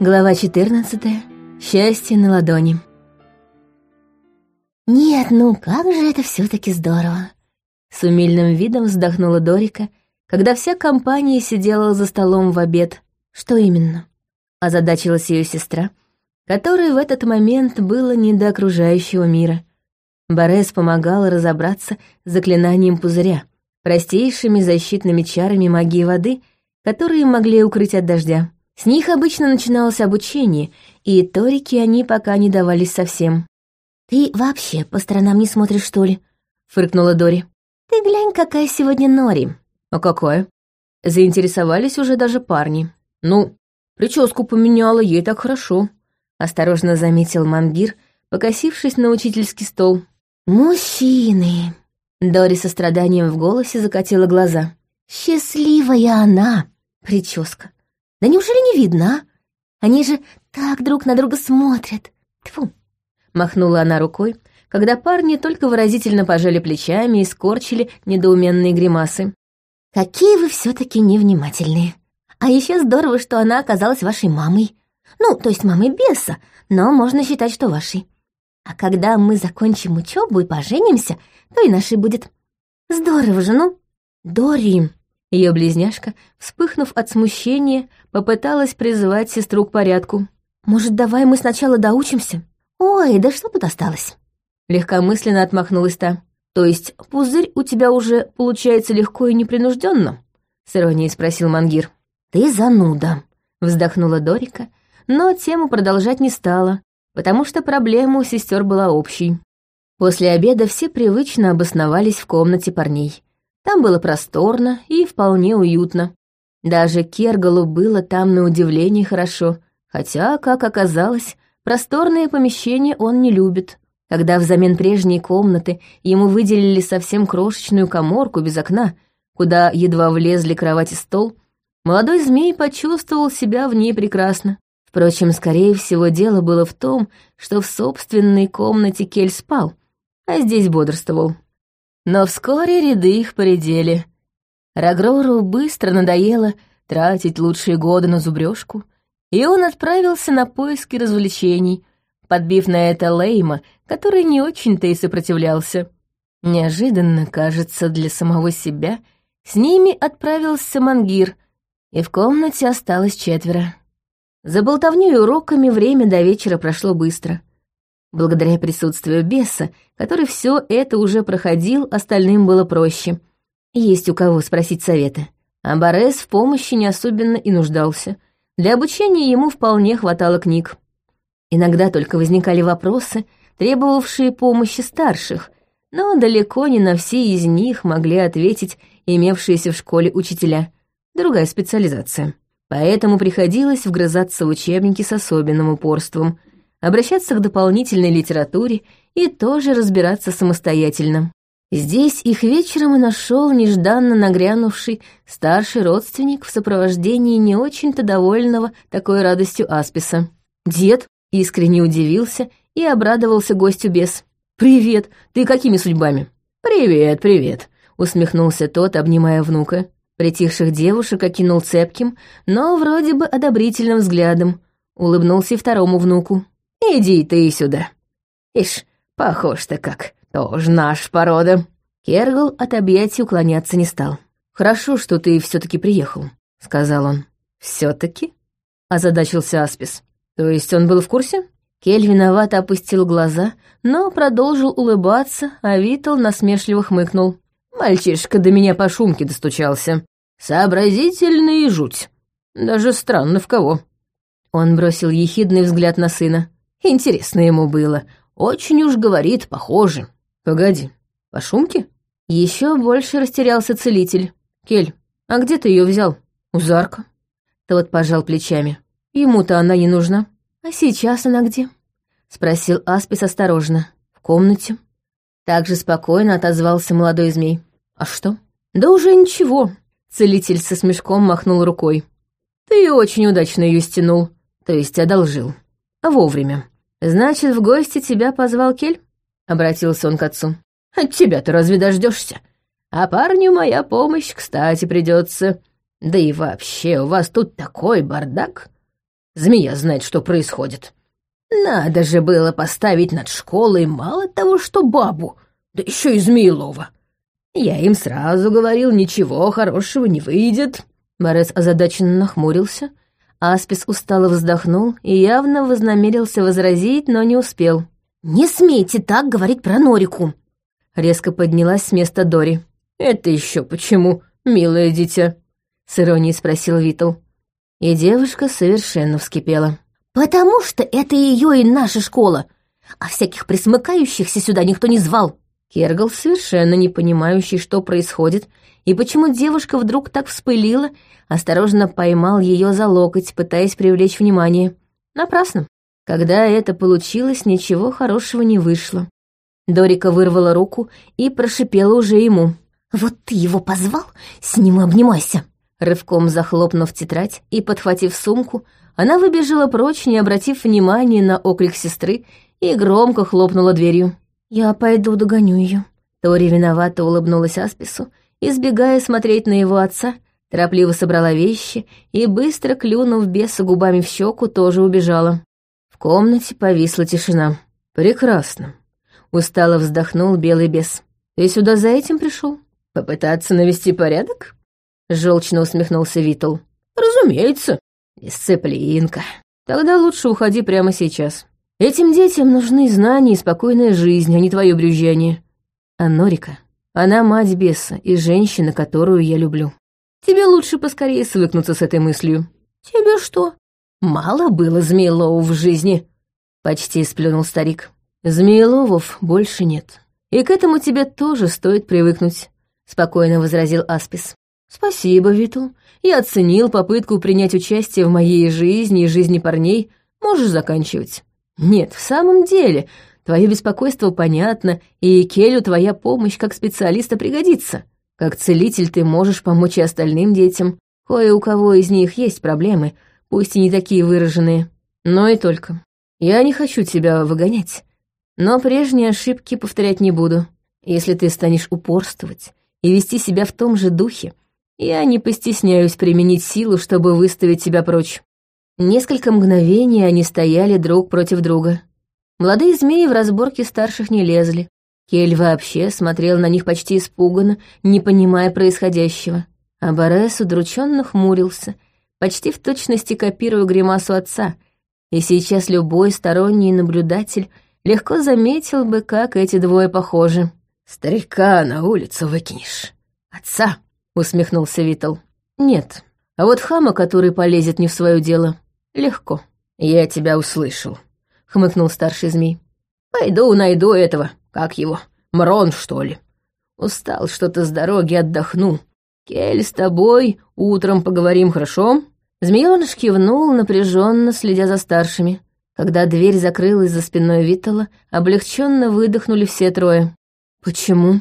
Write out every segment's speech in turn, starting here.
Глава 14. Счастье на ладони. «Нет, ну как же это все таки здорово!» С умильным видом вздохнула Дорика, когда вся компания сидела за столом в обед. «Что именно?» Озадачилась ее сестра, которой в этот момент было не до окружающего мира. Борес помогала разобраться с заклинанием пузыря, простейшими защитными чарами магии воды, которые могли укрыть от дождя. С них обычно начиналось обучение, и торики они пока не давались совсем. «Ты вообще по сторонам не смотришь, что ли?» — фыркнула Дори. «Ты глянь, какая сегодня Нори». «А какая?» Заинтересовались уже даже парни. «Ну, прическу поменяла, ей так хорошо», — осторожно заметил Мангир, покосившись на учительский стол. «Мужчины!» Дори со страданием в голосе закатила глаза. «Счастливая она!» Прическа. Да неужели не видно, а? Они же так друг на друга смотрят. Тьфу. Махнула она рукой, когда парни только выразительно пожали плечами и скорчили недоуменные гримасы. Какие вы все таки невнимательные. А еще здорово, что она оказалась вашей мамой. Ну, то есть мамой беса, но можно считать, что вашей. А когда мы закончим учебу и поженимся, то и нашей будет. Здорово же, ну? Дори, ее близняшка, вспыхнув от смущения, попыталась призывать сестру к порядку. «Может, давай мы сначала доучимся?» «Ой, да что тут осталось?» Легкомысленно отмахнулась та. «То есть пузырь у тебя уже получается легко и непринужденно? с иронией спросил Мангир. «Ты зануда», — вздохнула Дорика, но тему продолжать не стала, потому что проблема у сестер была общей. После обеда все привычно обосновались в комнате парней. Там было просторно и вполне уютно. Даже Кергалу было там на удивление хорошо, хотя, как оказалось, просторные помещения он не любит. Когда взамен прежней комнаты ему выделили совсем крошечную коморку без окна, куда едва влезли кровать и стол, молодой змей почувствовал себя в ней прекрасно. Впрочем, скорее всего, дело было в том, что в собственной комнате Кель спал, а здесь бодрствовал. Но вскоре ряды их поредели. Рагрору быстро надоело тратить лучшие годы на зубрежку, и он отправился на поиски развлечений, подбив на это Лейма, который не очень-то и сопротивлялся. Неожиданно, кажется, для самого себя, с ними отправился Мангир, и в комнате осталось четверо. За болтовнёй и уроками время до вечера прошло быстро. Благодаря присутствию беса, который все это уже проходил, остальным было проще. Есть у кого спросить совета. А Борес в помощи не особенно и нуждался. Для обучения ему вполне хватало книг. Иногда только возникали вопросы, требовавшие помощи старших, но далеко не на все из них могли ответить имевшиеся в школе учителя. Другая специализация. Поэтому приходилось вгрызаться в учебники с особенным упорством, обращаться к дополнительной литературе и тоже разбираться самостоятельно. Здесь их вечером и нашел нежданно нагрянувший старший родственник в сопровождении не очень-то довольного такой радостью Асписа. Дед искренне удивился и обрадовался гостю без. «Привет! Ты какими судьбами?» «Привет, привет!» — усмехнулся тот, обнимая внука. Притихших девушек окинул цепким, но вроде бы одобрительным взглядом. Улыбнулся и второму внуку. Иди ты сюда. Ишь, похож-то как, тоже наш порода. Кергл от объятий уклоняться не стал. «Хорошо, что ты все таки приехал», — сказал он. все таки озадачился Аспис. «То есть он был в курсе?» Кель виновато опустил глаза, но продолжил улыбаться, а Витал насмешливо хмыкнул. «Мальчишка до меня по шумке достучался. Сообразительный и жуть. Даже странно в кого». Он бросил ехидный взгляд на сына. Интересно ему было. Очень уж говорит, похоже. Погоди, по шумке? Еще больше растерялся целитель. Кель, а где ты ее взял? У Зарка. Тот пожал плечами. Ему-то она не нужна. А сейчас она где? Спросил Аспис осторожно. В комнате. Так же спокойно отозвался молодой змей. А что? Да уже ничего. Целитель со смешком махнул рукой. Ты очень удачно ее стянул, то есть одолжил. Вовремя. Значит, в гости тебя позвал Кель? Обратился он к отцу. От тебя-то разве дождешься? А парню моя помощь, кстати, придется. Да и вообще, у вас тут такой бардак. Змея знает, что происходит. Надо же было поставить над школой мало того, что бабу, да еще и Змеелова. Я им сразу говорил, ничего хорошего не выйдет. Борис озадаченно нахмурился. Аспис устало вздохнул и явно вознамерился возразить, но не успел. «Не смейте так говорить про Норику!» Резко поднялась с места Дори. «Это еще почему, милое дитя?» С иронией спросил Витл. И девушка совершенно вскипела. «Потому что это ее и наша школа, а всяких присмыкающихся сюда никто не звал». Кергал, совершенно не понимающий, что происходит, и почему девушка вдруг так вспылила, осторожно поймал ее за локоть, пытаясь привлечь внимание. Напрасно. Когда это получилось, ничего хорошего не вышло. Дорика вырвала руку и прошипела уже ему. «Вот ты его позвал? С ним и обнимайся!» Рывком захлопнув тетрадь и подхватив сумку, она выбежала прочь, не обратив внимания на окрик сестры, и громко хлопнула дверью. «Я пойду догоню ее. Тори виновато улыбнулась Аспису, избегая смотреть на его отца, торопливо собрала вещи и, быстро клюнув беса губами в щеку, тоже убежала. В комнате повисла тишина. «Прекрасно», — устало вздохнул белый бес. «Ты сюда за этим пришел? Попытаться навести порядок?» Желчно усмехнулся Витл. «Разумеется, дисциплинка. Тогда лучше уходи прямо сейчас. Этим детям нужны знания и спокойная жизнь, а не твое брюзжание. А Норика, она мать беса и женщина, которую я люблю. Тебе лучше поскорее свыкнуться с этой мыслью. Тебе что, мало было Змееловов в жизни?» Почти сплюнул старик. Змееловов больше нет. И к этому тебе тоже стоит привыкнуть, спокойно возразил Аспис. Спасибо, Витл. Я оценил попытку принять участие в моей жизни и жизни парней. Можешь заканчивать. Нет, в самом деле, твое беспокойство понятно, и Келю твоя помощь как специалиста пригодится. Как целитель ты можешь помочь и остальным детям. Кое у кого из них есть проблемы, пусть и не такие выраженные. Но и только. Я не хочу тебя выгонять. Но прежние ошибки повторять не буду. Если ты станешь упорствовать и вести себя в том же духе, я не постесняюсь применить силу, чтобы выставить себя прочь. Несколько мгновений они стояли друг против друга. Молодые змеи в разборке старших не лезли, Кель вообще смотрел на них почти испуганно, не понимая происходящего. А Борес удрученно хмурился, почти в точности копируя гримасу отца, и сейчас любой сторонний наблюдатель легко заметил бы, как эти двое похожи. «Старика на улицу выкинешь. Отца!» — усмехнулся Витл. «Нет, а вот хама, который полезет не в свое дело, легко». «Я тебя услышал», — хмыкнул старший змей. «Пойду найду этого, как его? Мрон, что ли? Устал что-то с дороги, отдохну. Кель, с тобой утром поговорим, хорошо?» Змеёныш кивнул, напряженно следя за старшими. Когда дверь закрылась за спиной Виттала, облегченно выдохнули все трое. «Почему?»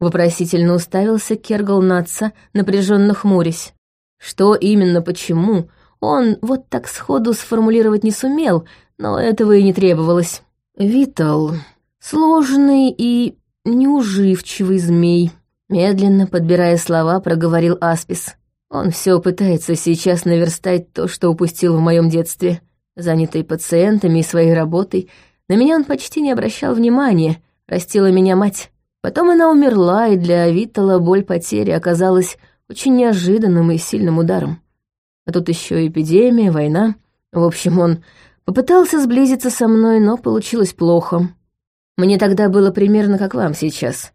Вопросительно уставился Кергал на отца, напряженно хмурясь. Что именно почему, он вот так сходу сформулировать не сумел, но этого и не требовалось. «Витал, Сложный и неуживчивый змей. Медленно подбирая слова, проговорил Аспис. Он все пытается сейчас наверстать то, что упустил в моем детстве. Занятый пациентами и своей работой, на меня он почти не обращал внимания, растила меня мать. Потом она умерла, и для Витала боль потери оказалась очень неожиданным и сильным ударом. А тут еще эпидемия, война. В общем, он попытался сблизиться со мной, но получилось плохо. Мне тогда было примерно как вам сейчас.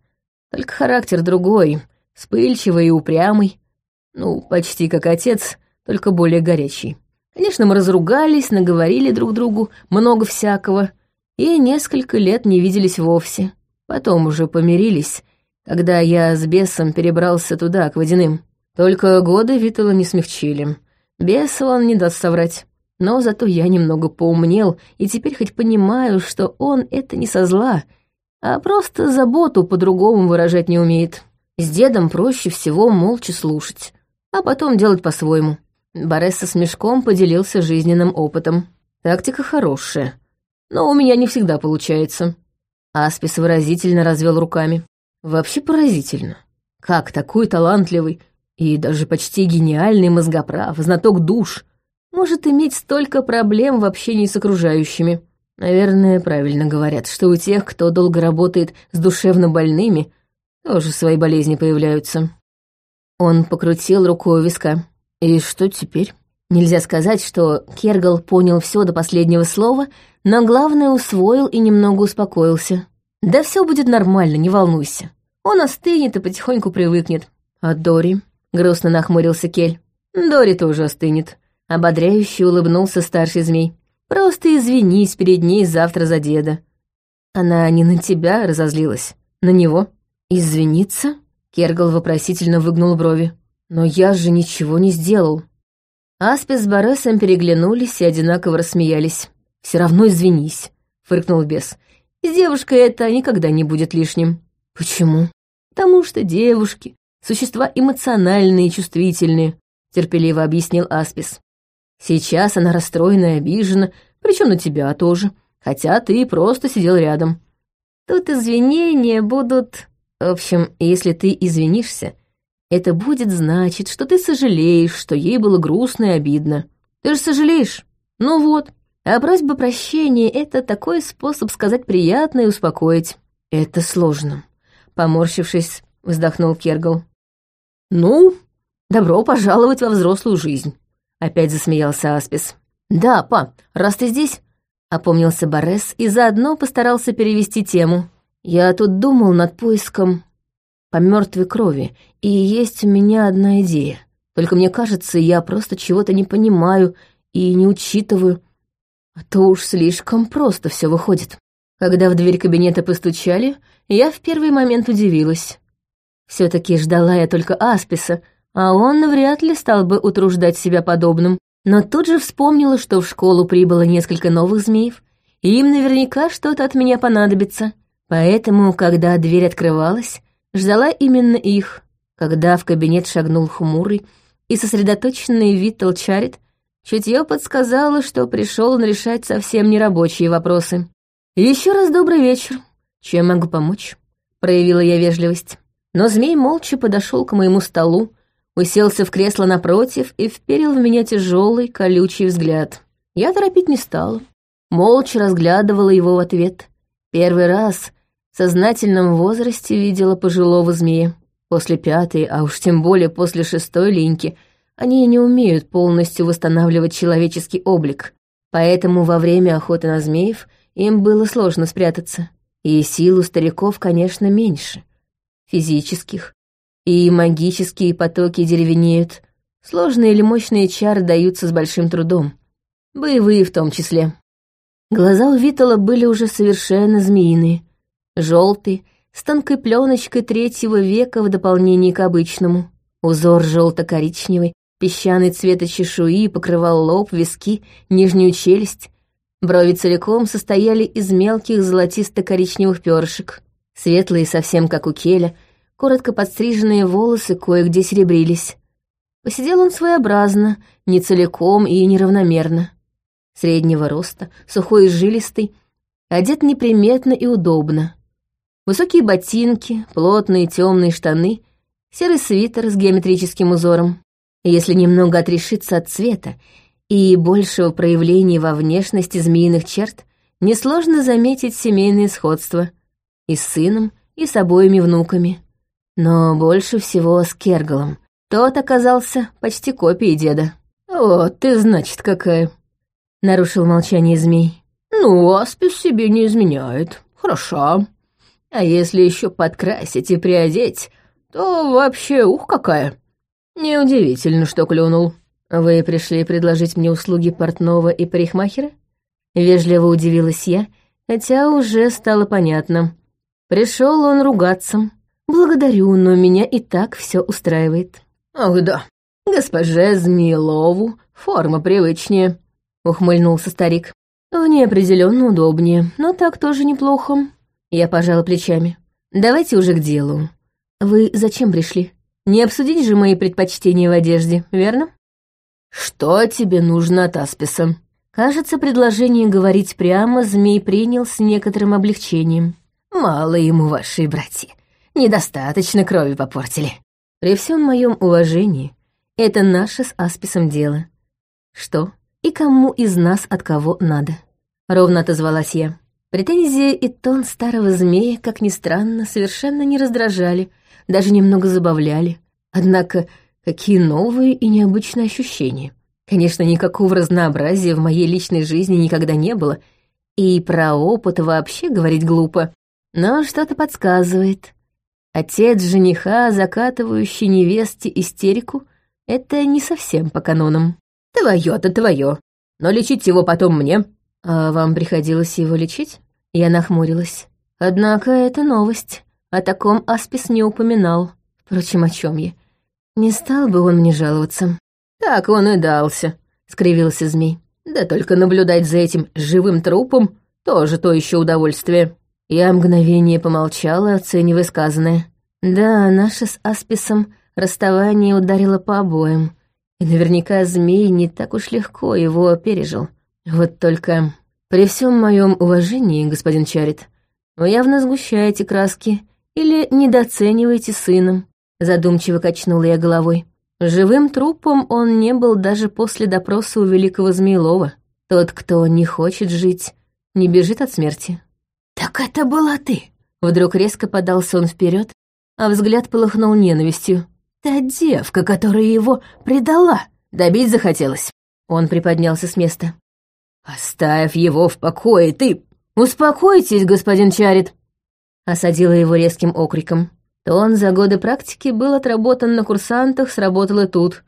Только характер другой, вспыльчивый и упрямый. Ну, почти как отец, только более горячий. Конечно, мы разругались, наговорили друг другу много всякого, и несколько лет не виделись вовсе. Потом уже помирились, когда я с бесом перебрался туда, к водяным. Только годы Витала не смягчили. Беса он не даст соврать. Но зато я немного поумнел, и теперь хоть понимаю, что он это не со зла, а просто заботу по-другому выражать не умеет. С дедом проще всего молча слушать, а потом делать по-своему. Боресса с мешком поделился жизненным опытом. Тактика хорошая, но у меня не всегда получается. Аспис выразительно развел руками. Вообще поразительно. Как такой талантливый и даже почти гениальный мозгоправ, знаток душ — может иметь столько проблем в общении с окружающими. Наверное, правильно говорят, что у тех, кто долго работает с душевно больными, тоже свои болезни появляются. Он покрутил рукой у виска. И что теперь? Нельзя сказать, что Кергал понял все до последнего слова, но главное усвоил и немного успокоился. Да все будет нормально, не волнуйся. Он остынет и потихоньку привыкнет. А Дори? Грустно нахмурился Кель. Дори тоже остынет. Ободряюще улыбнулся старший змей. Просто извинись перед ней завтра за деда. Она не на тебя разозлилась, на него. Извиниться? Кергал вопросительно выгнул брови. Но я же ничего не сделал. Аспис с Боресом переглянулись и одинаково рассмеялись. Все равно извинись», — фыркнул бес. «С девушкой это никогда не будет лишним». «Почему?» «Потому что девушки — существа эмоциональные и чувствительные», — терпеливо объяснил Аспис. «Сейчас она расстроена и обижена, причем на тебя тоже, хотя ты просто сидел рядом. Тут извинения будут... В общем, если ты извинишься, это будет значить, что ты сожалеешь, что ей было грустно и обидно. Ты же сожалеешь? Ну вот. А просьба прощения — это такой способ сказать приятно и успокоить. Это сложно. Поморщившись, вздохнул Кергал. Ну, добро пожаловать во взрослую жизнь. Опять засмеялся Аспис. Да, па, раз ты здесь, опомнился Борес и заодно постарался перевести тему. Я тут думал над поиском по мертвой крови, и есть у меня одна идея. Только мне кажется, я просто чего-то не понимаю и не учитываю. А то уж слишком просто все выходит. Когда в дверь кабинета постучали, я в первый момент удивилась. Все таки ждала я только Асписа, а он вряд ли стал бы утруждать себя подобным. Но тут же вспомнила, что в школу прибыло несколько новых змеев, и им наверняка что-то от меня понадобится. Поэтому, когда дверь открывалась, Ждала именно их, когда в кабинет шагнул хмурый и сосредоточенный вид толчарит, чутье подсказало, что пришел он решать совсем нерабочие вопросы. Еще раз добрый вечер. Чем могу помочь? Проявила я вежливость. Но змей молча подошел к моему столу, уселся в кресло напротив и вперил в меня тяжелый, колючий взгляд. Я торопить не стала. Молча разглядывала его в ответ. Первый раз в сознательном возрасте видела пожилого змея. После пятой, а уж тем более после шестой линьки, они не умеют полностью восстанавливать человеческий облик. Поэтому во время охоты на змеев им было сложно спрятаться. И сил у стариков, конечно, меньше. Физических. И магические потоки деревенеют. Сложные или мощные чары даются с большим трудом. Боевые в том числе. Глаза у Витала были уже совершенно змеиные — желтый, с тонкой пленочкой третьего века в дополнении к обычному. Узор желто-коричневый, песчаный цвета чешуи покрывал лоб, виски, нижнюю челюсть. Брови целиком состояли из мелких золотисто-коричневых перышек. Светлые, совсем как у Келя, коротко подстриженные волосы кое-где серебрились. Посидел он своеобразно, не целиком и неравномерно. Среднего роста, сухой и жилистый, одет неприметно и удобно. Высокие ботинки, плотные темные штаны, серый свитер с геометрическим узором. Если немного отрешиться от цвета и большего проявления во внешности змеиных черт, несложно заметить семейные сходства и с сыном, и с обоими внуками. Но больше всего с Кергалом. Тот оказался почти копией деда. «Вот ты, значит, какая!» — нарушил молчание змей. «Ну, аспис себе не изменяет. Хороша. А если еще подкрасить и приодеть, то вообще ух какая. Неудивительно, что клюнул. Вы пришли предложить мне услуги портного и парикмахера? Вежливо удивилась я, хотя уже стало понятно. Пришел он ругаться. Благодарю, но меня и так все устраивает. Ах да, госпоже Змеелову форма привычнее, ухмыльнулся старик. В ней определенно удобнее, но так тоже неплохо. Я пожала плечами. «Давайте уже к делу. Вы зачем пришли? Не обсудить же мои предпочтения в одежде, верно?» «Что тебе нужно от Асписа?» Кажется, предложение говорить прямо змей принял с некоторым облегчением. «Мало ему ваши братья. Недостаточно крови попортили. При всем моем уважении, это наше с Асписом дело. Что, и кому из нас от кого надо. Ровно отозвалась я. Претензии и тон старого змея, как ни странно, совершенно не раздражали, даже немного забавляли. Однако, какие новые и необычные ощущения. Конечно, никакого разнообразия в моей личной жизни никогда не было, и про опыт вообще говорить глупо. Но что-то подсказывает. Отец жениха, закатывающий невесте истерику, это не совсем по канонам. Твое-то твое, но лечить его потом мне. А вам приходилось его лечить? Я нахмурилась. Однако это новость. О таком Аспис не упоминал. Впрочем, о чем я? Не стал бы он мне жаловаться. Так он и дался, скривился змей. Да только наблюдать за этим живым трупом тоже то еще удовольствие. Я мгновение помолчала, оценивая сказанное. Да, наше с Асписом расставание ударило по обоим. И наверняка змей не так уж легко его пережил. Вот только при всем моем уважении, господин Чарит, вы явно сгущаете краски или недооцениваете сыном. Задумчиво качнула я головой. Живым трупом он не был даже после допроса у великого Змеилова. Тот, кто не хочет жить, не бежит от смерти. «Так это была ты!» Вдруг резко подался он вперед, а взгляд полыхнул ненавистью. «Та девка, которая его предала, добить захотелось!» Он приподнялся с места. «Оставь его в покое, ты...» «Успокойтесь, господин Чарит!» Осадила его резким окриком. Тон за годы практики был отработан на курсантах, сработал и тут.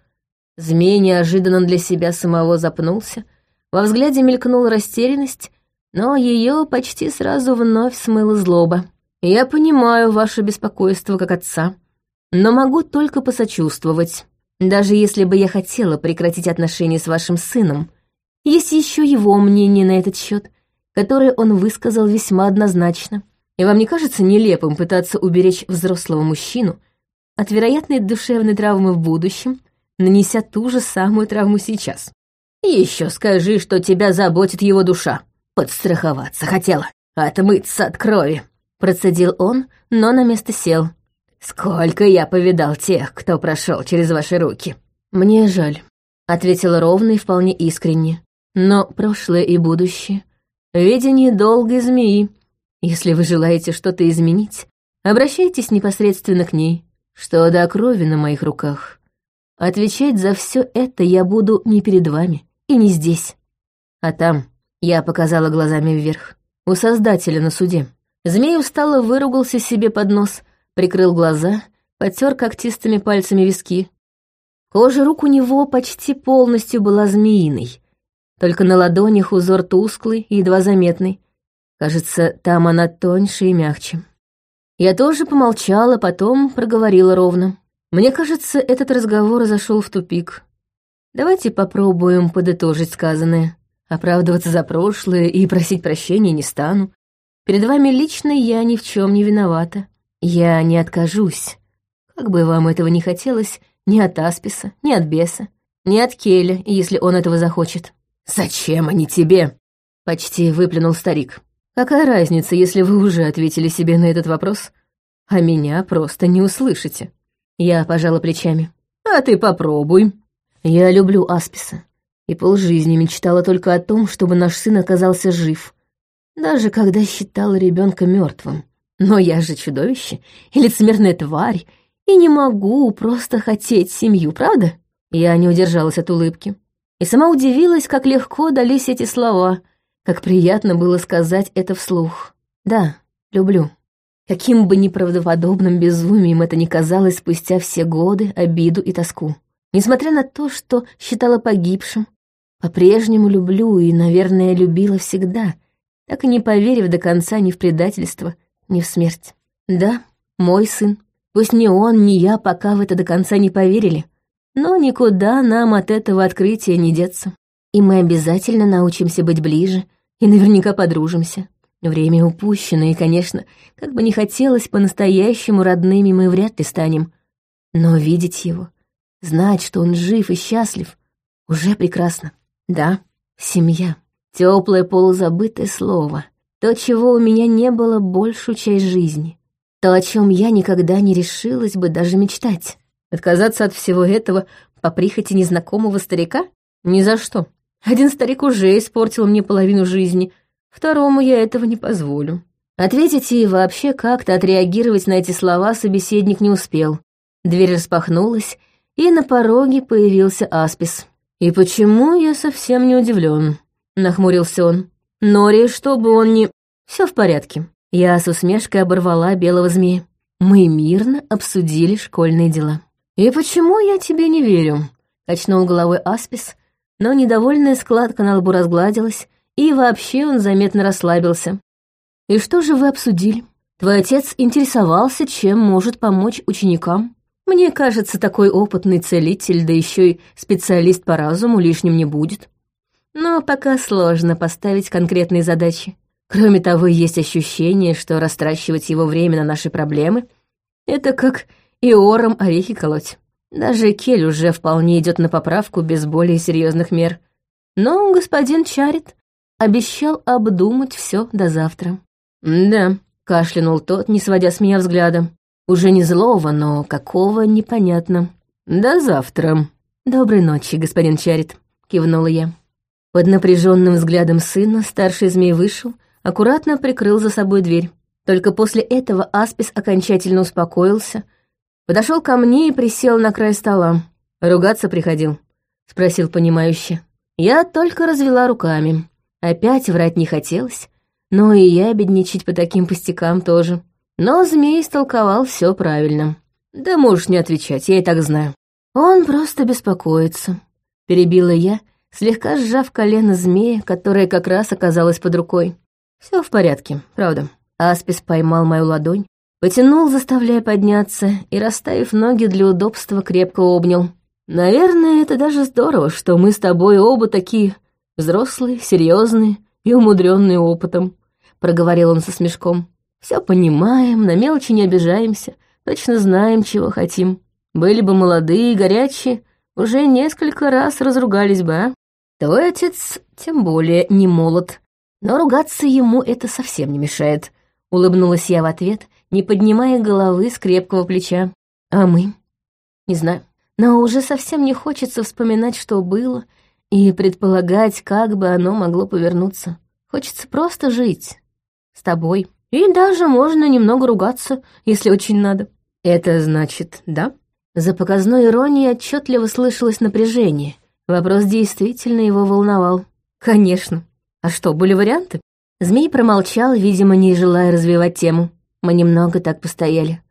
Змей неожиданно для себя самого запнулся. Во взгляде мелькнула растерянность, но ее почти сразу вновь смыла злоба. «Я понимаю ваше беспокойство как отца, но могу только посочувствовать. Даже если бы я хотела прекратить отношения с вашим сыном, есть еще его мнение на этот счет, которое он высказал весьма однозначно. И вам не кажется нелепым пытаться уберечь взрослого мужчину от вероятной душевной травмы в будущем, нанеся ту же самую травму сейчас? Еще скажи, что тебя заботит его душа. Подстраховаться хотела, отмыться от крови. Процедил он, но на место сел. Сколько я повидал тех, кто прошел через ваши руки. Мне жаль, ответила ровно и вполне искренне. Но прошлое и будущее — видение долгой змеи. Если вы желаете что-то изменить, обращайтесь непосредственно к ней. Что до крови на моих руках. Отвечать за все это я буду не перед вами и не здесь. А там я показала глазами вверх. У Создателя на суде. Змей устало выругался себе под нос, прикрыл глаза, потер когтистыми пальцами виски. Кожа рук у него почти полностью была змеиной, только на ладонях узор тусклый и едва заметный. Кажется, там она тоньше и мягче. Я тоже помолчала, потом проговорила ровно. Мне кажется, этот разговор зашел в тупик. Давайте попробуем подытожить сказанное. Оправдываться за прошлое и просить прощения не стану. Перед вами лично я ни в чем не виновата. Я не откажусь. Как бы вам этого не хотелось, ни от Асписа, ни от Беса, ни от Келя, если он этого захочет. «Зачем они тебе?» — почти выплюнул старик. «Какая разница, если вы уже ответили себе на этот вопрос, а меня просто не услышите?» Я пожала плечами. «А ты попробуй». Я люблю Асписа, и полжизни мечтала только о том, чтобы наш сын оказался жив, даже когда считала ребенка мертвым. Но я же чудовище и лицемерная тварь, и не могу просто хотеть семью, правда? Я не удержалась от улыбки и сама удивилась, как легко дались эти слова, как приятно было сказать это вслух. Да, люблю. Каким бы неправдоподобным безумием это ни казалось спустя все годы, обиду и тоску. Несмотря на то, что считала погибшим, по-прежнему люблю и, наверное, любила всегда, так и не поверив до конца ни в предательство, ни в смерть. Да, мой сын. Пусть ни он, ни я пока в это до конца не поверили, но никуда нам от этого открытия не деться. И мы обязательно научимся быть ближе и наверняка подружимся. Время упущено, и, конечно, как бы не хотелось по-настоящему родными мы вряд ли станем. Но видеть его, знать, что он жив и счастлив, уже прекрасно. Да, семья. Теплое полузабытое слово. То, чего у меня не было большую часть жизни. То, о чем я никогда не решилась бы даже мечтать. Отказаться от всего этого по прихоти незнакомого старика? Ни за что. Один старик уже испортил мне половину жизни, второму я этого не позволю». Ответить и вообще как-то отреагировать на эти слова собеседник не успел. Дверь распахнулась, и на пороге появился Аспис. «И почему я совсем не удивлен? нахмурился он. «Нори, чтобы он не...» Все в порядке». Я с усмешкой оборвала белого змея. Мы мирно обсудили школьные дела. «И почему я тебе не верю?» — качнул головой Аспис, но недовольная складка на лбу разгладилась, и вообще он заметно расслабился. «И что же вы обсудили? Твой отец интересовался, чем может помочь ученикам?» Мне кажется, такой опытный целитель, да еще и специалист по разуму лишним не будет. Но пока сложно поставить конкретные задачи. Кроме того, есть ощущение, что растрачивать его время на наши проблемы — это как и ором орехи колоть. Даже Кель уже вполне идет на поправку без более серьезных мер. Но господин Чарит обещал обдумать все до завтра. «Да», — кашлянул тот, не сводя с меня взгляда. Уже не злого, но какого непонятно. До завтра. Доброй ночи, господин Чарит, кивнула я. Под напряженным взглядом сына старший змей вышел, аккуратно прикрыл за собой дверь. Только после этого Аспис окончательно успокоился, подошел ко мне и присел на край стола. «Ругаться приходил?» — спросил понимающе. Я только развела руками. Опять врать не хотелось, но и я бедничать по таким пустякам тоже. Но змей истолковал все правильно. Да можешь не отвечать, я и так знаю. Он просто беспокоится. Перебила я, слегка сжав колено змея, которое как раз оказалось под рукой. Все в порядке, правда. Аспис поймал мою ладонь, потянул, заставляя подняться, и, расставив ноги для удобства, крепко обнял. Наверное, это даже здорово, что мы с тобой оба такие взрослые, серьезные и умудренные опытом, проговорил он со смешком. Все понимаем, на мелочи не обижаемся, точно знаем, чего хотим. Были бы молодые и горячие, уже несколько раз разругались бы, а? Твой отец тем более не молод, но ругаться ему это совсем не мешает. Улыбнулась я в ответ, не поднимая головы с крепкого плеча. А мы? Не знаю. Но уже совсем не хочется вспоминать, что было, и предполагать, как бы оно могло повернуться. Хочется просто жить. С тобой. И даже можно немного ругаться, если очень надо. Это значит, да? За показной иронией отчетливо слышалось напряжение. Вопрос действительно его волновал. Конечно. А что, были варианты? Змей промолчал, видимо, не желая развивать тему. Мы немного так постояли,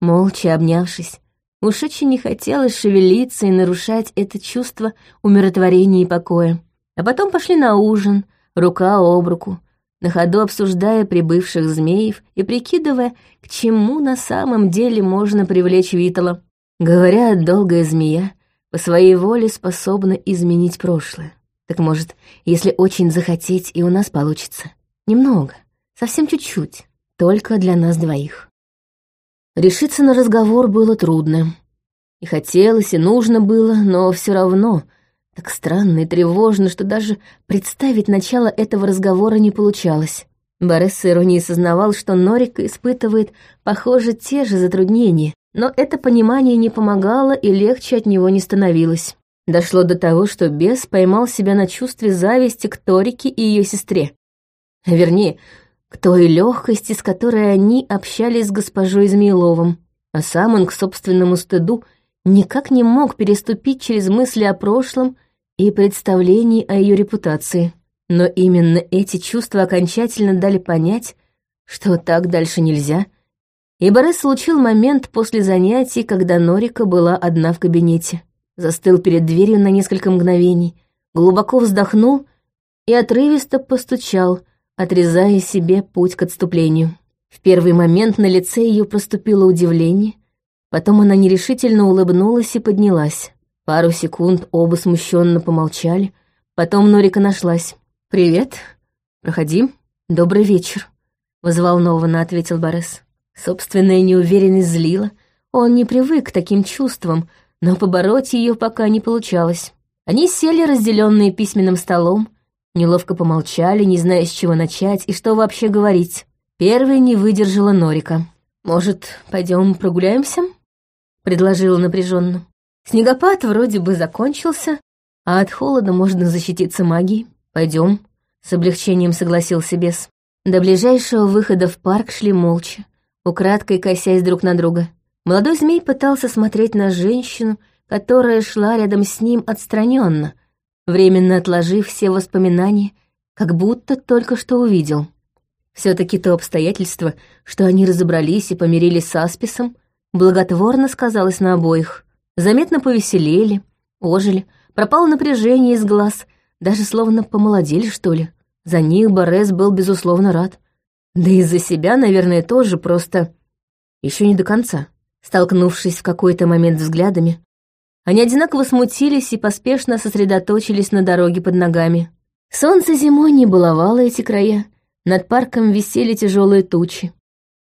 молча обнявшись. Уж очень не хотелось шевелиться и нарушать это чувство умиротворения и покоя. А потом пошли на ужин, рука об руку, на ходу обсуждая прибывших змеев и прикидывая, к чему на самом деле можно привлечь Витала. Говорят, долгая змея по своей воле способна изменить прошлое. Так может, если очень захотеть, и у нас получится. Немного, совсем чуть-чуть, только для нас двоих. Решиться на разговор было трудно. И хотелось, и нужно было, но все равно — так странно и тревожно, что даже представить начало этого разговора не получалось. Борис с иронией сознавал, что Норика испытывает, похоже, те же затруднения, но это понимание не помогало и легче от него не становилось. Дошло до того, что бес поймал себя на чувстве зависти к Торике и ее сестре. Вернее, к той легкости, с которой они общались с госпожой Змеиловым, а сам он к собственному стыду никак не мог переступить через мысли о прошлом и представлений о ее репутации. Но именно эти чувства окончательно дали понять, что так дальше нельзя, и Борис случил момент после занятий, когда Норика была одна в кабинете. Застыл перед дверью на несколько мгновений, глубоко вздохнул и отрывисто постучал, отрезая себе путь к отступлению. В первый момент на лице ее проступило удивление, потом она нерешительно улыбнулась и поднялась. Пару секунд оба смущенно помолчали, потом Норика нашлась. «Привет. Проходи. Добрый вечер», — взволнованно ответил Борис. Собственная неуверенность злила. Он не привык к таким чувствам, но побороть ее пока не получалось. Они сели, разделенные письменным столом, неловко помолчали, не зная, с чего начать и что вообще говорить. Первой не выдержала Норика. «Может, пойдем прогуляемся?» — предложила напряженно. Снегопад вроде бы закончился, А от холода можно защититься магией. Пойдем. С облегчением согласился бес. До ближайшего выхода в парк шли молча, украдкой косясь друг на друга. Молодой змей пытался смотреть на женщину, которая шла рядом с ним отстраненно, временно отложив все воспоминания, как будто только что увидел. все таки то обстоятельство, что они разобрались и помирились с Асписом, благотворно сказалось на обоих. Заметно повеселели, ожили, пропало напряжение из глаз, даже словно помолодели, что ли. За них Борес был, безусловно, рад. Да и за себя, наверное, тоже просто... еще не до конца. Столкнувшись в какой-то момент взглядами, они одинаково смутились и поспешно сосредоточились на дороге под ногами. Солнце зимой не баловало эти края, над парком висели тяжелые тучи.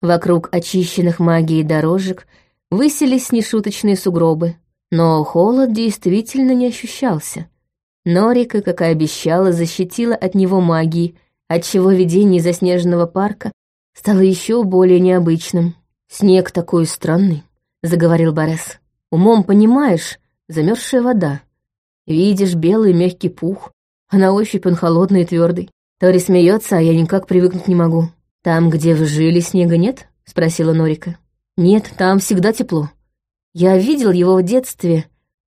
Вокруг очищенных магией дорожек высились нешуточные сугробы, но холод действительно не ощущался. Норика, как и обещала, защитила от него магией, отчего видение заснеженного парка стало еще более необычным. «Снег такой странный», — заговорил Борес. «Умом понимаешь, замерзшая вода. Видишь белый мягкий пух, а на ощупь он холодный и твердый. Тори смеется, а я никак привыкнуть не могу. Там, где вы жили, снега нет?» — спросила Норика. «Нет, там всегда тепло. Я видел его в детстве,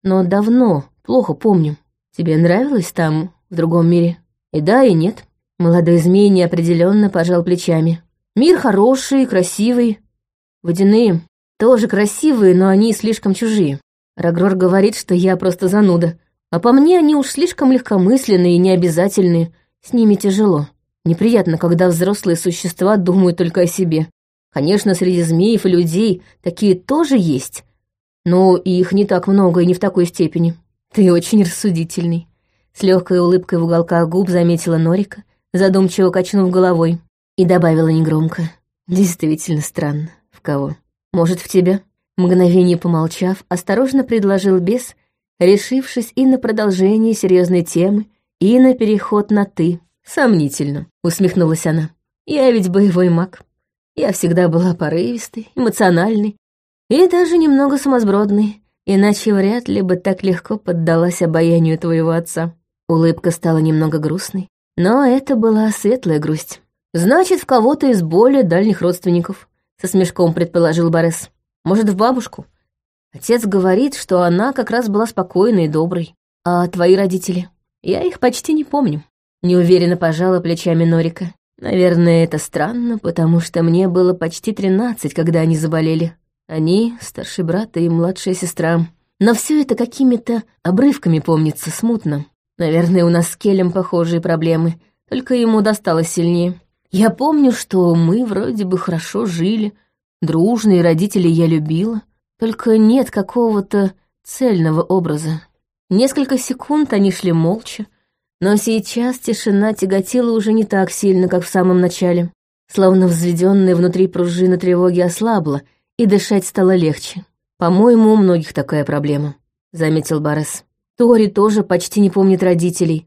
но давно, плохо помню. Тебе нравилось там, в другом мире? И да, и нет. Молодой змей неопределенно пожал плечами. Мир хороший, красивый. Водяные тоже красивые, но они слишком чужие. Рагрор говорит, что я просто зануда. А по мне они уж слишком легкомысленные и необязательные. С ними тяжело. Неприятно, когда взрослые существа думают только о себе. Конечно, среди змеев и людей такие тоже есть. Но их не так много и не в такой степени. «Ты очень рассудительный», — с легкой улыбкой в уголках губ заметила Норика, задумчиво качнув головой, и добавила негромко. «Действительно странно. В кого? Может, в тебя?» Мгновение помолчав, осторожно предложил бес, решившись и на продолжение серьезной темы, и на переход на «ты». «Сомнительно», — усмехнулась она. «Я ведь боевой маг. Я всегда была порывистой, эмоциональной и даже немного сумасбродной, Иначе вряд ли бы так легко поддалась обаянию твоего отца. Улыбка стала немного грустной, но это была светлая грусть. Значит, в кого-то из более дальних родственников, со смешком предположил Борис. Может, в бабушку? Отец говорит, что она как раз была спокойной и доброй. А твои родители? Я их почти не помню. Неуверенно пожала плечами Норика. Наверное, это странно, потому что мне было почти тринадцать, когда они заболели. Они, старший брат и младшая сестра. Но все это какими-то обрывками помнится, смутно. Наверное, у нас с Келем похожие проблемы, только ему досталось сильнее. Я помню, что мы вроде бы хорошо жили, дружные родители я любила, только нет какого-то цельного образа. Несколько секунд они шли молча, но сейчас тишина тяготила уже не так сильно, как в самом начале. Словно взведенная внутри пружина тревоги ослабла — и дышать стало легче. По-моему, у многих такая проблема, заметил Барес. Тори тоже почти не помнит родителей,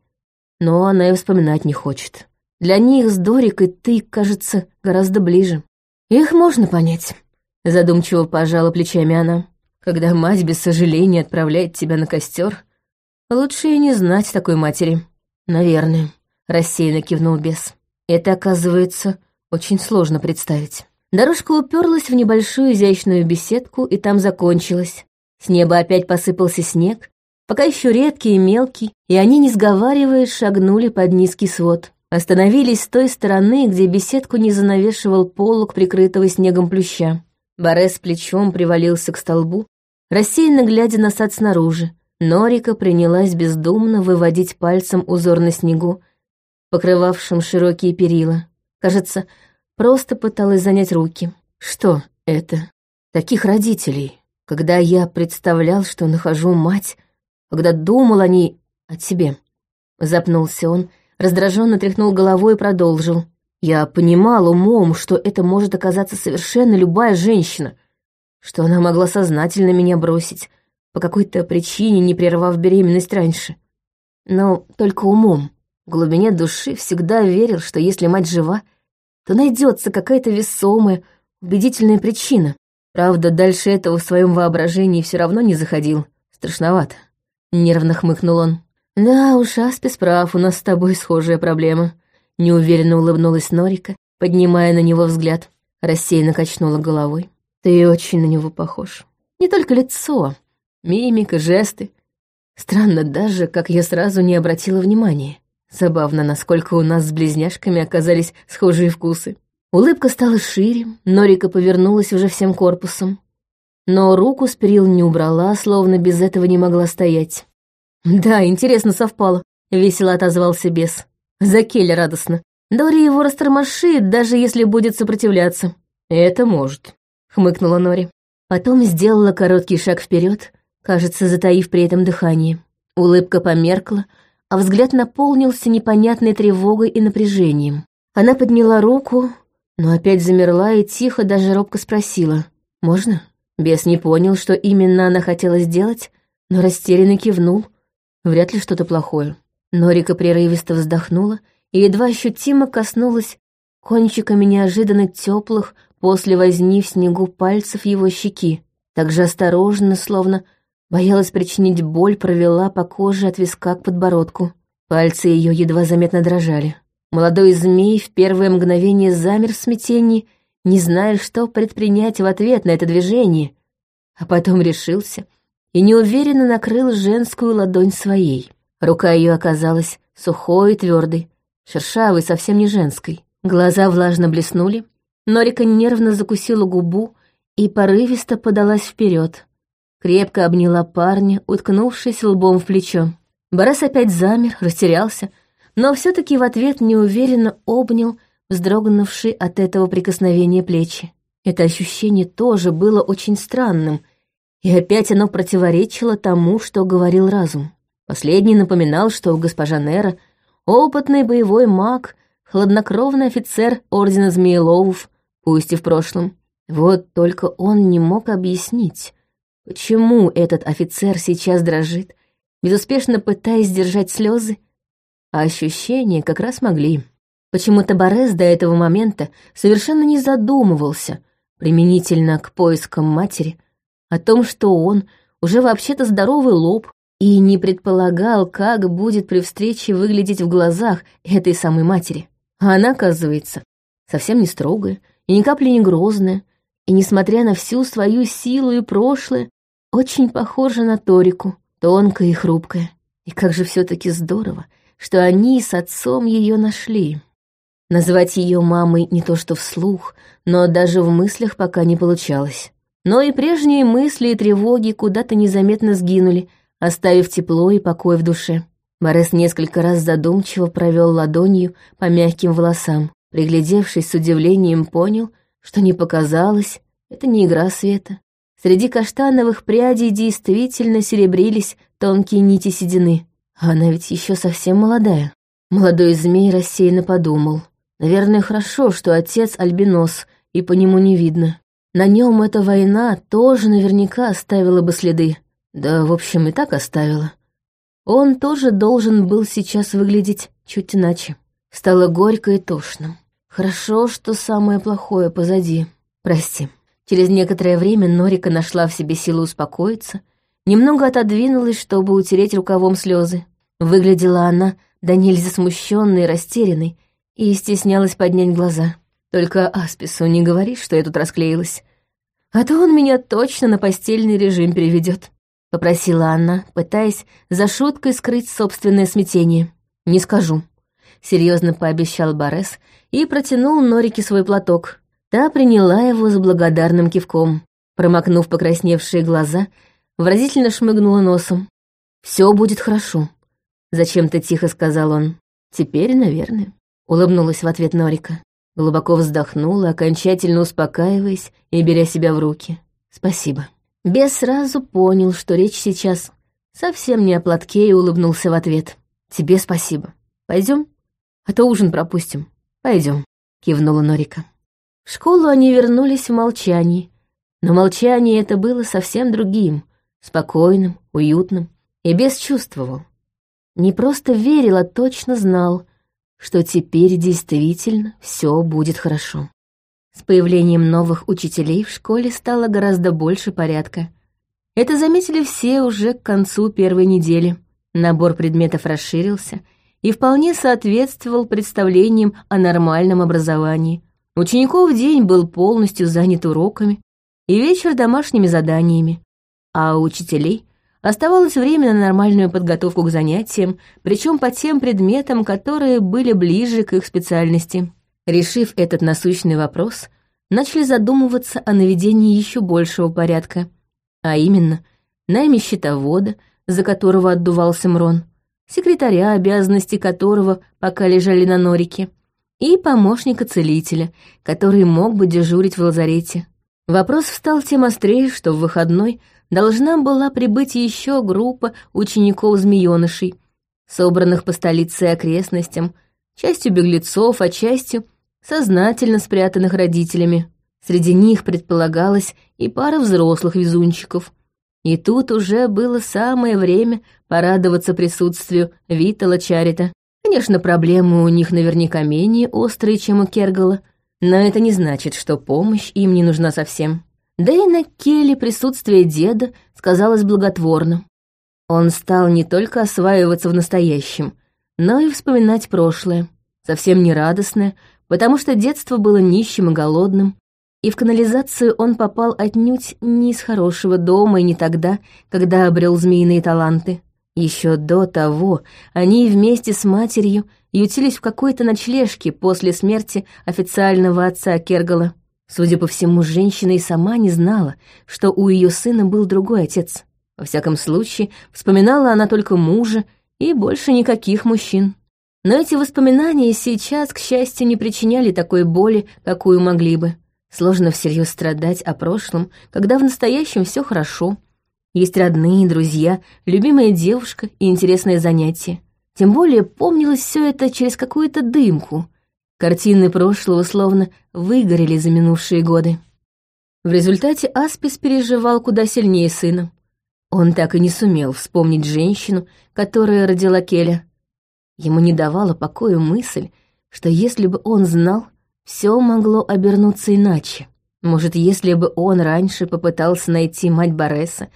но она и вспоминать не хочет. Для них с Дорикой ты, кажется, гораздо ближе. Их можно понять, задумчиво пожала плечами она. Когда мать без сожаления отправляет тебя на костер, лучше и не знать такой матери. Наверное, рассеянно кивнул бес. Это, оказывается, очень сложно представить. Дорожка уперлась в небольшую изящную беседку и там закончилась. С неба опять посыпался снег, пока еще редкий и мелкий, и они, не сговариваясь, шагнули под низкий свод. Остановились с той стороны, где беседку не занавешивал полог, прикрытого снегом плюща. Борес плечом привалился к столбу, рассеянно глядя на сад снаружи. Норика принялась бездумно выводить пальцем узор на снегу, покрывавшем широкие перила. Кажется, Просто пыталась занять руки. Что это? Таких родителей. Когда я представлял, что нахожу мать, когда думал о ней, о тебе. Запнулся он, раздраженно тряхнул головой и продолжил. Я понимал умом, что это может оказаться совершенно любая женщина, что она могла сознательно меня бросить, по какой-то причине не прервав беременность раньше. Но только умом, в глубине души всегда верил, что если мать жива, то найдется какая-то весомая, убедительная причина. Правда, дальше этого в своем воображении все равно не заходил. Страшновато. Нервно хмыкнул он. «Да уж, Аспис прав, у нас с тобой схожая проблема», — неуверенно улыбнулась Норика, поднимая на него взгляд. Рассеянно качнула головой. «Ты очень на него похож. Не только лицо, мимика, жесты. Странно даже, как я сразу не обратила внимания. Забавно, насколько у нас с близняшками оказались схожие вкусы. Улыбка стала шире, Норика повернулась уже всем корпусом. Но руку с перил не убрала, словно без этого не могла стоять. «Да, интересно совпало», — весело отозвался бес. За Келли радостно. Дори его растормошит, даже если будет сопротивляться. «Это может», — хмыкнула Нори. Потом сделала короткий шаг вперед, кажется, затаив при этом дыхание. Улыбка померкла, а взгляд наполнился непонятной тревогой и напряжением. Она подняла руку, но опять замерла и тихо, даже робко спросила. «Можно?» Бес не понял, что именно она хотела сделать, но растерянно кивнул. Вряд ли что-то плохое. Норика прерывисто вздохнула и едва ощутимо коснулась кончиками неожиданно теплых после возни в снегу пальцев его щеки. Так же осторожно, словно боялась причинить боль, провела по коже от виска к подбородку. Пальцы ее едва заметно дрожали. Молодой змей в первое мгновение замер в смятении, не зная, что предпринять в ответ на это движение, а потом решился и неуверенно накрыл женскую ладонь своей. Рука ее оказалась сухой и твердой, шершавой, совсем не женской. Глаза влажно блеснули, Норика нервно закусила губу и порывисто подалась вперед. Крепко обняла парня, уткнувшись лбом в плечо. Борис опять замер, растерялся, но все таки в ответ неуверенно обнял вздрогнувший от этого прикосновения плечи. Это ощущение тоже было очень странным, и опять оно противоречило тому, что говорил разум. Последний напоминал, что госпожа Нера — опытный боевой маг, хладнокровный офицер Ордена Змееловов, пусть и в прошлом. Вот только он не мог объяснить, почему этот офицер сейчас дрожит, безуспешно пытаясь сдержать слезы, а ощущения как раз могли. Почему-то Борес до этого момента совершенно не задумывался, применительно к поискам матери, о том, что он уже вообще-то здоровый лоб, и не предполагал, как будет при встрече выглядеть в глазах этой самой матери. А она, оказывается, совсем не строгая и ни капли не грозная, и, несмотря на всю свою силу и прошлое, очень похожа на Торику, тонкая и хрупкая. И как же все таки здорово, что они с отцом ее нашли. Назвать ее мамой не то что вслух, но даже в мыслях пока не получалось. Но и прежние мысли и тревоги куда-то незаметно сгинули, оставив тепло и покой в душе. Борис несколько раз задумчиво провел ладонью по мягким волосам. Приглядевшись с удивлением, понял, что не показалось, это не игра света. Среди каштановых прядей действительно серебрились тонкие нити седины. А она ведь еще совсем молодая. Молодой змей рассеянно подумал. Наверное, хорошо, что отец альбинос, и по нему не видно. На нем эта война тоже наверняка оставила бы следы. Да, в общем, и так оставила. Он тоже должен был сейчас выглядеть чуть иначе. Стало горько и тошно. Хорошо, что самое плохое позади. Прости. Через некоторое время Норика нашла в себе силу успокоиться, немного отодвинулась, чтобы утереть рукавом слезы. Выглядела она да нельзя смущенной и растерянной, и стеснялась поднять глаза. Только Аспису не говори, что я тут расклеилась. А то он меня точно на постельный режим переведет. — попросила она, пытаясь за шуткой скрыть собственное смятение. «Не скажу», — серьезно пообещал Борес и протянул Норике свой платок. Та приняла его с благодарным кивком. Промокнув покрасневшие глаза, выразительно шмыгнула носом. «Все будет хорошо», — зачем-то тихо сказал он. «Теперь, наверное», — улыбнулась в ответ Норика. Глубоко вздохнула, окончательно успокаиваясь и беря себя в руки. «Спасибо». Бес сразу понял, что речь сейчас совсем не о платке и улыбнулся в ответ. «Тебе спасибо. Пойдем? А то ужин пропустим. Пойдем», — кивнула Норика. Школу они вернулись в молчании, но молчание это было совсем другим, спокойным, уютным, и Бес чувствовал. Не просто верил, а точно знал, что теперь действительно все будет хорошо. С появлением новых учителей в школе стало гораздо больше порядка. Это заметили все уже к концу первой недели. Набор предметов расширился и вполне соответствовал представлениям о нормальном образовании. Учеников день был полностью занят уроками и вечер домашними заданиями, а у учителей оставалось время на нормальную подготовку к занятиям, причем по тем предметам, которые были ближе к их специальности. Решив этот насущный вопрос, начали задумываться о наведении еще большего порядка, а именно найме счетовода, за которого отдувался Мрон, секретаря, обязанности которого пока лежали на норике, и помощника целителя, который мог бы дежурить в лазарете. Вопрос встал тем острее, что в выходной должна была прибыть еще группа учеников-змеёнышей, собранных по столице и окрестностям, частью беглецов, а частью сознательно спрятанных родителями. Среди них предполагалась и пара взрослых везунчиков. И тут уже было самое время порадоваться присутствию Витала Чарита. Конечно, проблемы у них наверняка менее острые, чем у Кергала, но это не значит, что помощь им не нужна совсем. Да и на Келли присутствие деда сказалось благотворно. Он стал не только осваиваться в настоящем, но и вспоминать прошлое, совсем не радостное, потому что детство было нищим и голодным, и в канализацию он попал отнюдь не из хорошего дома и не тогда, когда обрел змеиные таланты. Еще до того они вместе с матерью ютились в какой-то ночлежке после смерти официального отца Кергала. Судя по всему, женщина и сама не знала, что у ее сына был другой отец. Во всяком случае, вспоминала она только мужа и больше никаких мужчин. Но эти воспоминания сейчас, к счастью, не причиняли такой боли, какую могли бы. Сложно всерьез страдать о прошлом, когда в настоящем все хорошо. Есть родные, друзья, любимая девушка и интересное занятие. Тем более помнилось все это через какую-то дымку — Картины прошлого словно выгорели за минувшие годы. В результате Аспис переживал куда сильнее сына. Он так и не сумел вспомнить женщину, которая родила Келя. Ему не давала покоя мысль, что если бы он знал, все могло обернуться иначе. Может, если бы он раньше попытался найти мать Бореса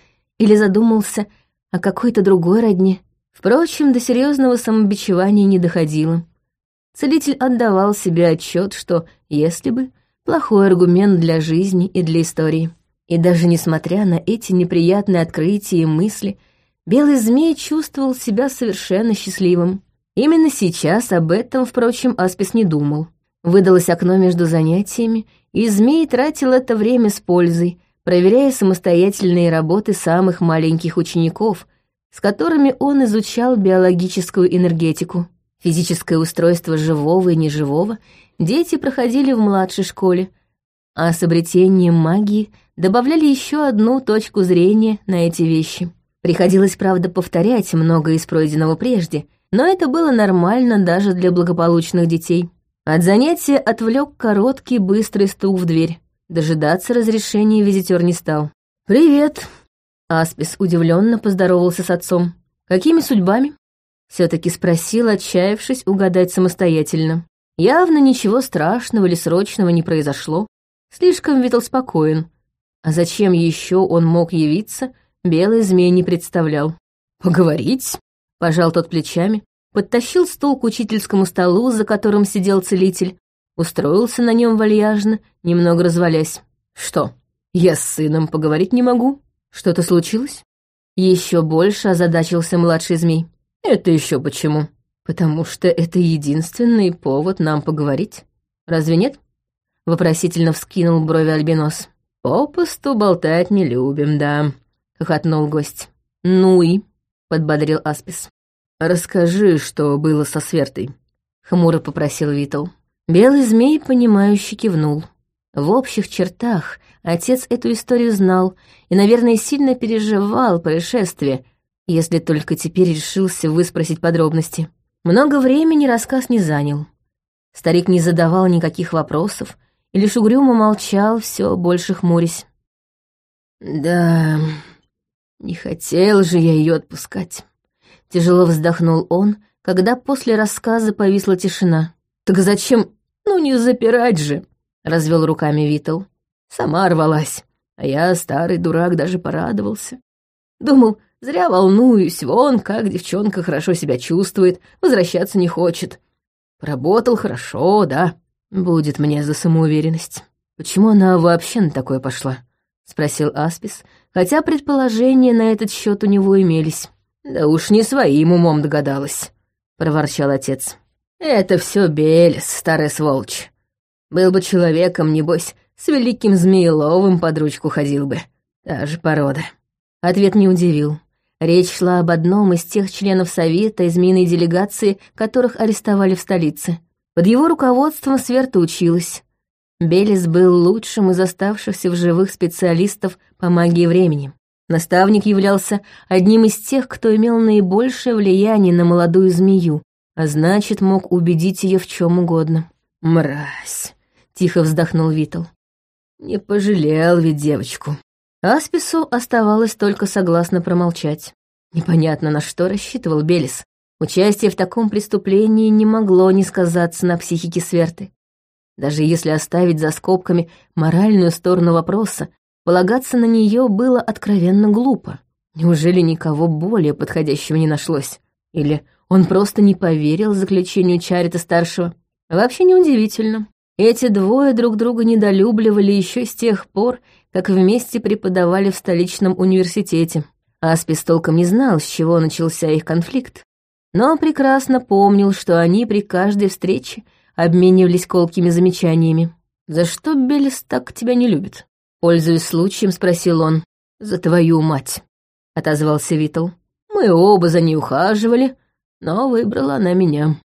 или задумался о какой-то другой родне. Впрочем, до серьезного самобичевания не доходило. Целитель отдавал себе отчет, что «если бы» — плохой аргумент для жизни и для истории. И даже несмотря на эти неприятные открытия и мысли, белый змей чувствовал себя совершенно счастливым. Именно сейчас об этом, впрочем, Аспис не думал. Выдалось окно между занятиями, и змей тратил это время с пользой, проверяя самостоятельные работы самых маленьких учеников, с которыми он изучал биологическую энергетику. Физическое устройство живого и неживого дети проходили в младшей школе, а с обретением магии добавляли еще одну точку зрения на эти вещи. Приходилось, правда, повторять многое из пройденного прежде, но это было нормально даже для благополучных детей. От занятия отвлек короткий, быстрый стук в дверь. Дожидаться разрешения визитер не стал. «Привет!» Аспис удивленно поздоровался с отцом. «Какими судьбами?» Все-таки спросил, отчаявшись угадать самостоятельно. Явно ничего страшного или срочного не произошло. Слишком Витал спокоен. А зачем еще он мог явиться, белый змей не представлял. «Поговорить?» — пожал тот плечами, подтащил стул к учительскому столу, за которым сидел целитель, устроился на нем вальяжно, немного развалясь. «Что, я с сыном поговорить не могу? Что-то случилось?» Еще больше озадачился младший змей. «Это еще почему?» «Потому что это единственный повод нам поговорить. Разве нет?» Вопросительно вскинул брови Альбинос. «Попусту болтать не любим, да», — хохотнул гость. «Ну и?» — подбодрил Аспис. «Расскажи, что было со Свертой», — хмуро попросил Витал. Белый змей, понимающе кивнул. В общих чертах отец эту историю знал и, наверное, сильно переживал происшествие, если только теперь решился выспросить подробности. Много времени рассказ не занял. Старик не задавал никаких вопросов и лишь угрюмо молчал, все больше хмурясь. «Да, не хотел же я ее отпускать», — тяжело вздохнул он, когда после рассказа повисла тишина. «Так зачем? Ну не запирать же», — развел руками Витал. «Сама рвалась, а я, старый дурак, даже порадовался. Думал, Зря волнуюсь, вон как девчонка хорошо себя чувствует, возвращаться не хочет. Работал хорошо, да. Будет мне за самоуверенность. Почему она вообще на такое пошла? Спросил Аспис, хотя предположения на этот счет у него имелись. Да уж не своим умом догадалась, проворчал отец. Это все Белес, старая сволочь. Был бы человеком, небось, с великим Змееловым под ручку ходил бы. Та же порода. Ответ не удивил. Речь шла об одном из тех членов Совета и змеиной делегации, которых арестовали в столице. Под его руководством Сверта училась. Белис был лучшим из оставшихся в живых специалистов по магии времени. Наставник являлся одним из тех, кто имел наибольшее влияние на молодую змею, а значит, мог убедить ее в чем угодно. «Мразь!» — тихо вздохнул Витал. «Не пожалел ведь девочку». Аспису оставалось только согласно промолчать. Непонятно, на что рассчитывал Белис. Участие в таком преступлении не могло не сказаться на психике Сверты. Даже если оставить за скобками моральную сторону вопроса, полагаться на нее было откровенно глупо. Неужели никого более подходящего не нашлось? Или он просто не поверил заключению Чарита-старшего? Вообще неудивительно. Эти двое друг друга недолюбливали еще с тех пор, как вместе преподавали в столичном университете. Аспис толком не знал, с чего начался их конфликт, но прекрасно помнил, что они при каждой встрече обменивались колкими замечаниями. «За что Белис так тебя не любит?» Пользуясь случаем, спросил он. «За твою мать», — отозвался Витл. «Мы оба за ней ухаживали, но выбрала она меня».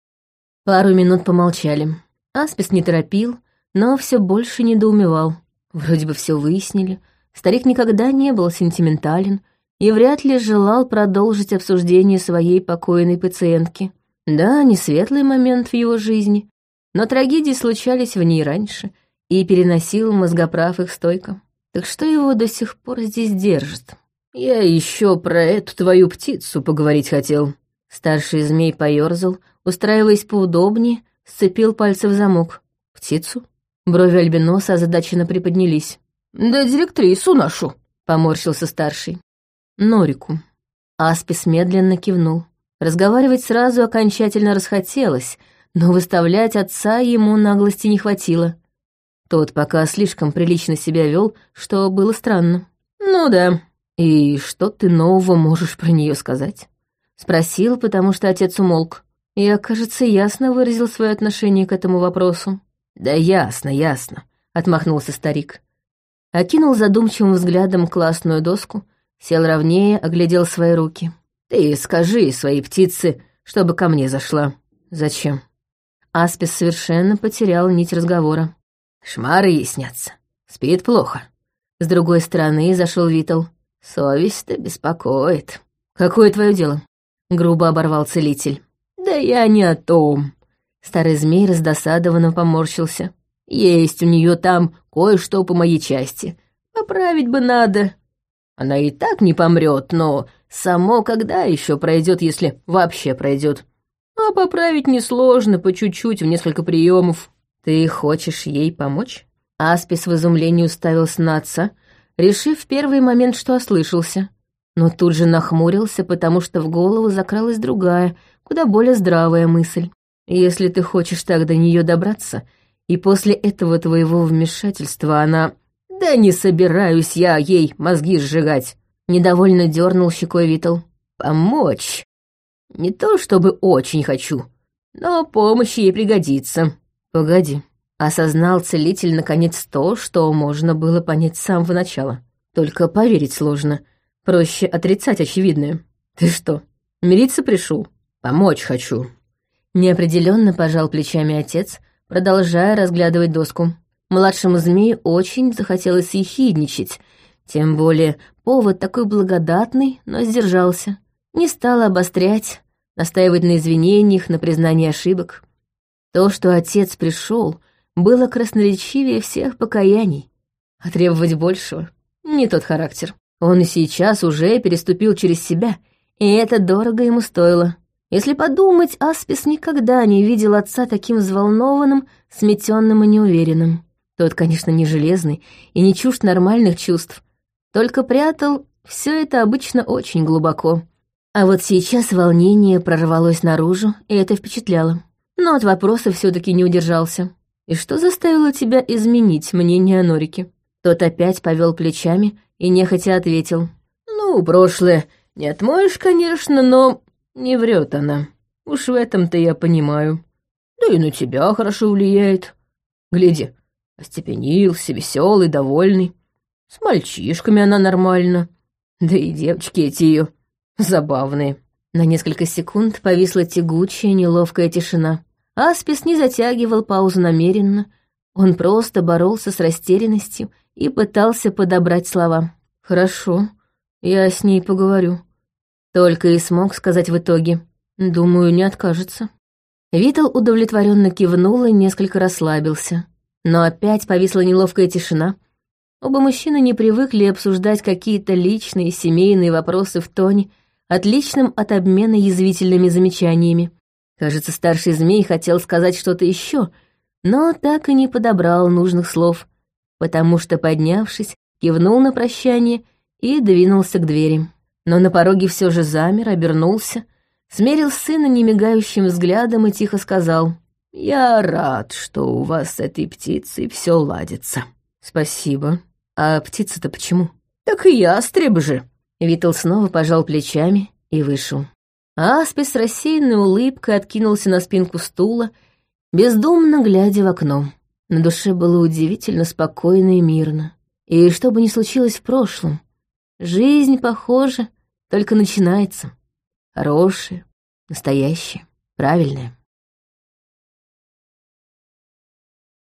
Пару минут помолчали. Аспис не торопил, но все больше недоумевал. Вроде бы все выяснили. Старик никогда не был сентиментален и вряд ли желал продолжить обсуждение своей покойной пациентки. Да, не светлый момент в его жизни, но трагедии случались в ней раньше, и переносил мозгоправ их стойко. Так что его до сих пор здесь держит? Я еще про эту твою птицу поговорить хотел. Старший змей поерзал, устраиваясь поудобнее, сцепил пальцы в замок. Птицу? Брови альбиноса озадаченно приподнялись. «Да директрису нашу», — поморщился старший. «Норику». Аспис медленно кивнул. Разговаривать сразу окончательно расхотелось, но выставлять отца ему наглости не хватило. Тот пока слишком прилично себя вел, что было странно. «Ну да. И что ты нового можешь про нее сказать?» Спросил, потому что отец умолк. Я, кажется, ясно выразил свое отношение к этому вопросу. «Да ясно, ясно», — отмахнулся старик. Окинул задумчивым взглядом классную доску, сел ровнее, оглядел свои руки. «Ты скажи своей птице, чтобы ко мне зашла». «Зачем?» Аспис совершенно потерял нить разговора. «Шмары ей снятся. Спит плохо». С другой стороны зашел Витал. «Совесть-то беспокоит». «Какое твое дело?» — грубо оборвал целитель. «Да я не о том», Старый змей раздосадованно поморщился. «Есть у нее там кое-что по моей части. Поправить бы надо. Она и так не помрет, но само когда еще пройдет, если вообще пройдет. А поправить несложно, по чуть-чуть, в несколько приемов. Ты хочешь ей помочь?» Аспис в изумлении уставился на отца, решив в первый момент, что ослышался. Но тут же нахмурился, потому что в голову закралась другая, куда более здравая мысль. Если ты хочешь так до нее добраться, и после этого твоего вмешательства она... Да не собираюсь я ей мозги сжигать. Недовольно дернул щекой Витал. Помочь. Не то чтобы очень хочу, но помощь ей пригодится. Погоди. Осознал целитель наконец то, что можно было понять с самого начала. Только поверить сложно. Проще отрицать очевидное. Ты что, мириться пришел? Помочь хочу. Неопределенно пожал плечами отец, продолжая разглядывать доску. Младшему змею очень захотелось ехидничать, тем более повод такой благодатный, но сдержался. Не стал обострять, настаивать на извинениях, на признании ошибок. То, что отец пришел, было красноречивее всех покаяний. А требовать большего — не тот характер. Он и сейчас уже переступил через себя, и это дорого ему стоило. Если подумать, Аспис никогда не видел отца таким взволнованным, сметенным и неуверенным. Тот, конечно, не железный и не чужд нормальных чувств, только прятал Все это обычно очень глубоко. А вот сейчас волнение прорвалось наружу, и это впечатляло. Но от вопроса все таки не удержался. «И что заставило тебя изменить мнение о Норике?» Тот опять повел плечами и нехотя ответил. «Ну, прошлое не отмоешь, конечно, но не врет она. Уж в этом-то я понимаю. Да и на тебя хорошо влияет. Гляди, остепенился, веселый, довольный. С мальчишками она нормально. Да и девочки эти ее забавные». На несколько секунд повисла тягучая, неловкая тишина. Аспис не затягивал паузу намеренно, он просто боролся с растерянностью и пытался подобрать слова. «Хорошо, я с ней поговорю». Только и смог сказать в итоге. «Думаю, не откажется». Витал удовлетворенно кивнул и несколько расслабился. Но опять повисла неловкая тишина. Оба мужчины не привыкли обсуждать какие-то личные семейные вопросы в тоне, отличном от обмена язвительными замечаниями. Кажется, старший змей хотел сказать что-то еще, но так и не подобрал нужных слов, потому что, поднявшись, кивнул на прощание и двинулся к двери. Но на пороге все же замер, обернулся, смерил сына немигающим взглядом и тихо сказал, «Я рад, что у вас с этой птицей все ладится». «Спасибо. А птица-то почему?» «Так и ястреб же». Витал снова пожал плечами и вышел. Аспис с рассеянной улыбкой откинулся на спинку стула, бездумно глядя в окно. На душе было удивительно спокойно и мирно. И что бы ни случилось в прошлом, жизнь, похоже, только начинается. Хорошая, настоящая, правильная.